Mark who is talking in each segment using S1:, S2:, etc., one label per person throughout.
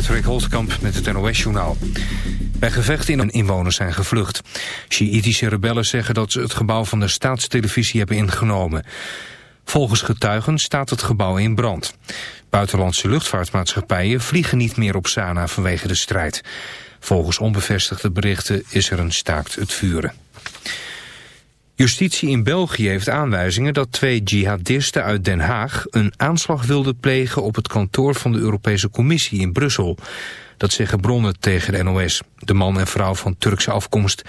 S1: Patrick Holtkamp met het NOS-journaal. Bij gevechten in een inwoners zijn gevlucht. Sjiitische rebellen zeggen dat ze het gebouw van de staatstelevisie hebben ingenomen. Volgens getuigen staat het gebouw in brand. Buitenlandse luchtvaartmaatschappijen vliegen niet meer op Sana vanwege de strijd. Volgens onbevestigde berichten is er een staakt het vuren. Justitie in België heeft aanwijzingen dat twee jihadisten uit Den Haag een aanslag wilden plegen op het kantoor van de Europese Commissie in Brussel. Dat zeggen bronnen tegen de NOS. De man en vrouw van Turkse afkomst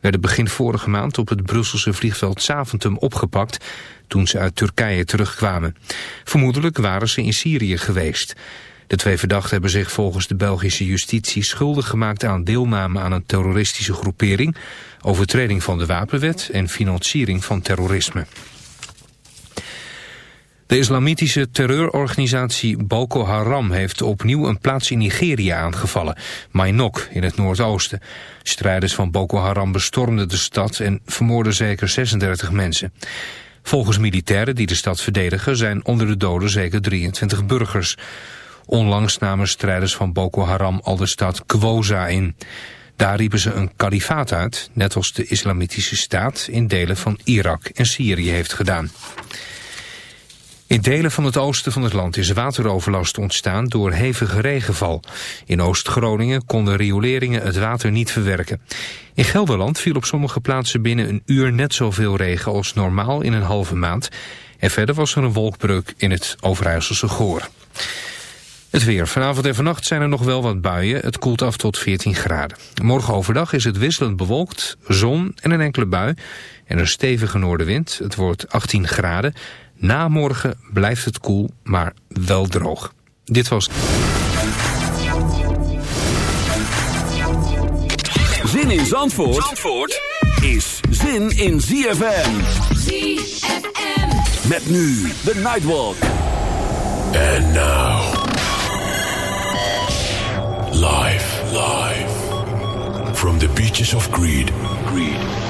S1: werden begin vorige maand op het Brusselse vliegveld Zaventem opgepakt toen ze uit Turkije terugkwamen. Vermoedelijk waren ze in Syrië geweest. De twee verdachten hebben zich volgens de Belgische justitie schuldig gemaakt aan deelname aan een terroristische groepering, overtreding van de wapenwet en financiering van terrorisme. De islamitische terreurorganisatie Boko Haram heeft opnieuw een plaats in Nigeria aangevallen, Mainok in het noordoosten. Strijders van Boko Haram bestormden de stad en vermoorden zeker 36 mensen. Volgens militairen die de stad verdedigen zijn onder de doden zeker 23 burgers. Onlangs namen strijders van Boko Haram al de stad Kwoza in. Daar riepen ze een kalifaat uit, net als de islamitische staat in delen van Irak en Syrië heeft gedaan. In delen van het oosten van het land is wateroverlast ontstaan door hevige regenval. In Oost-Groningen konden rioleringen het water niet verwerken. In Gelderland viel op sommige plaatsen binnen een uur net zoveel regen als normaal in een halve maand. En verder was er een wolkbreuk in het Overijsselse Goor. Het weer. Vanavond en vannacht zijn er nog wel wat buien. Het koelt af tot 14 graden. Morgen overdag is het wisselend bewolkt, zon en een enkele bui. En een stevige noordenwind. Het wordt 18 graden. Na morgen blijft het koel, maar wel droog. Dit was...
S2: Zin in Zandvoort, Zandvoort is zin in ZFM. ZFM. Met nu de Nightwalk.
S3: And now... Live, live. From the beaches of greed. Greed.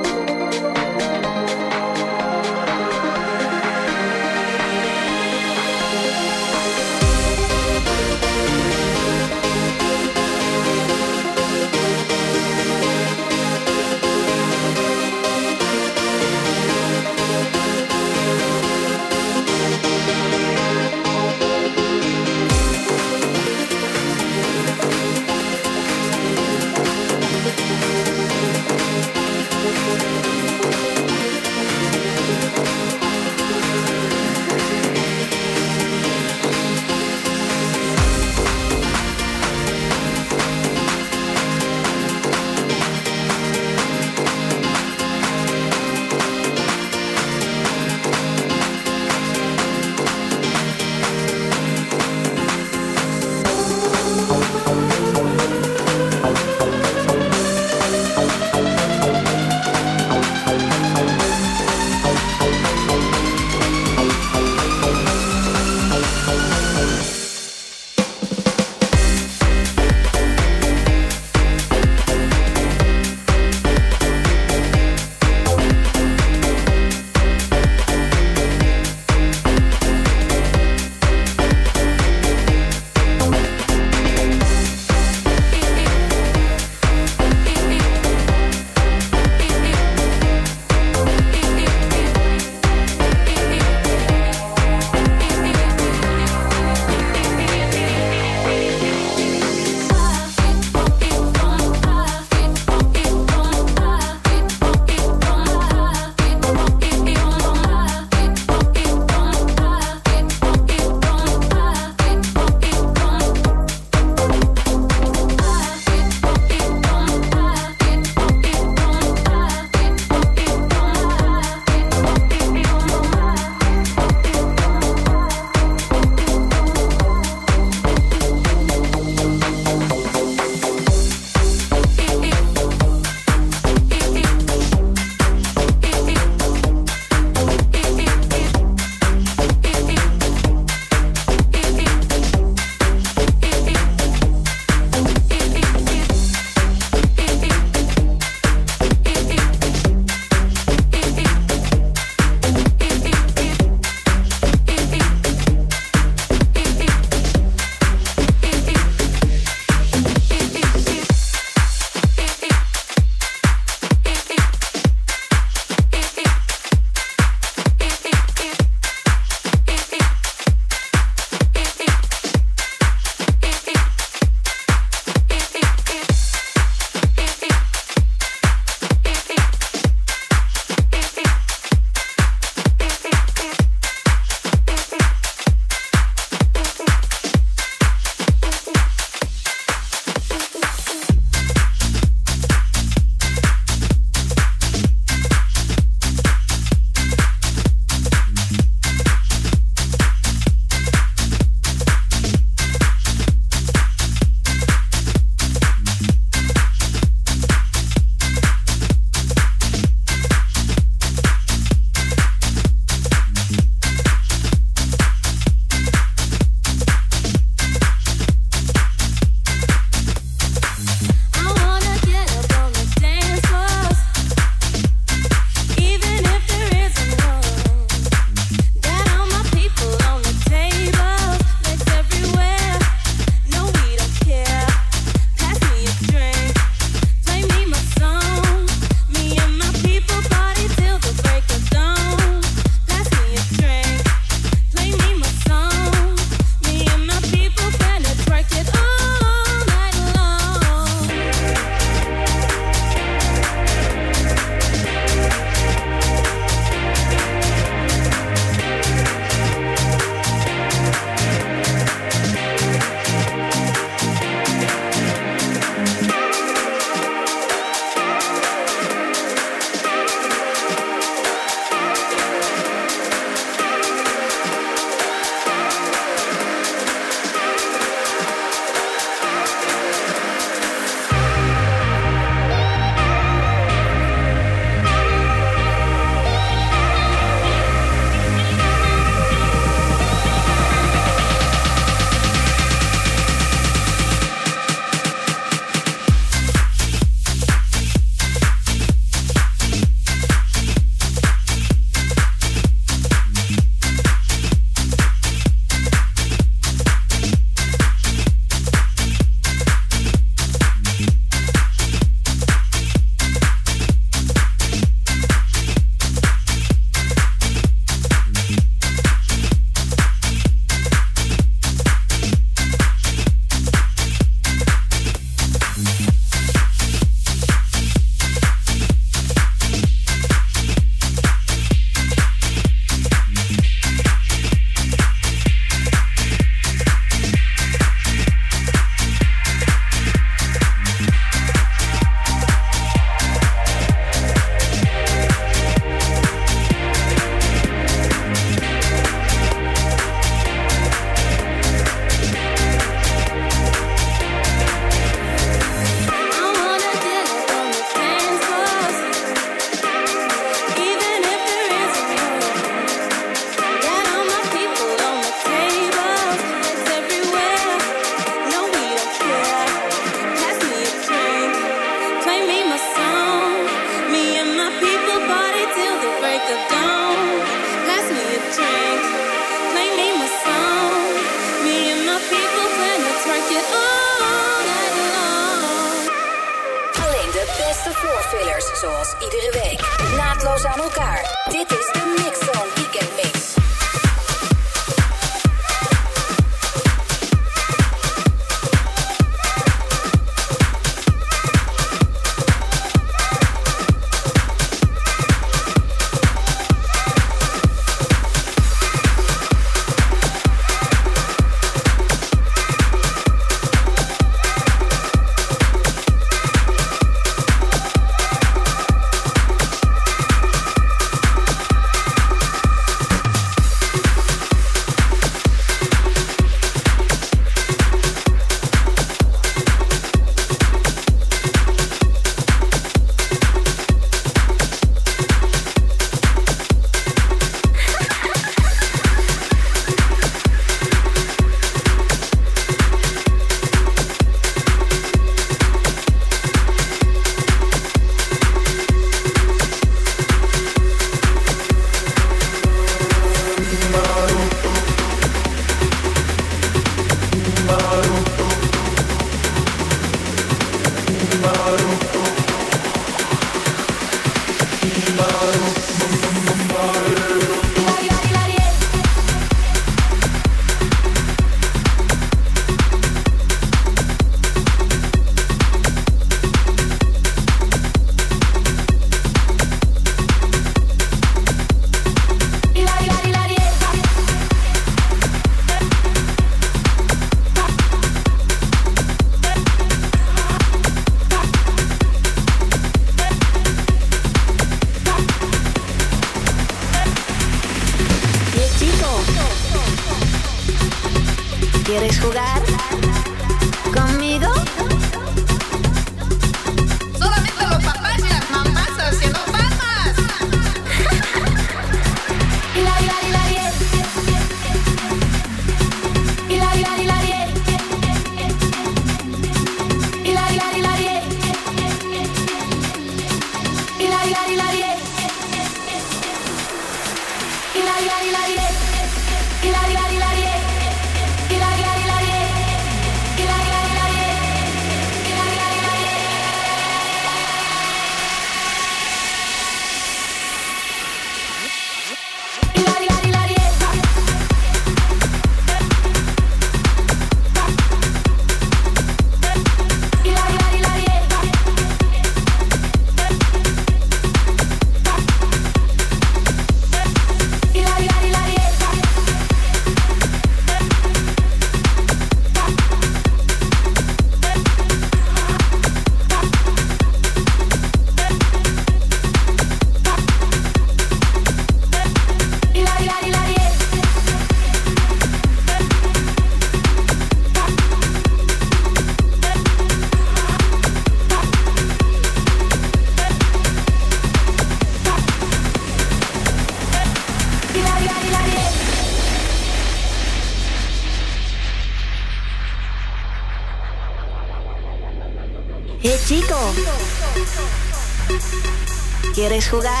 S4: Jugar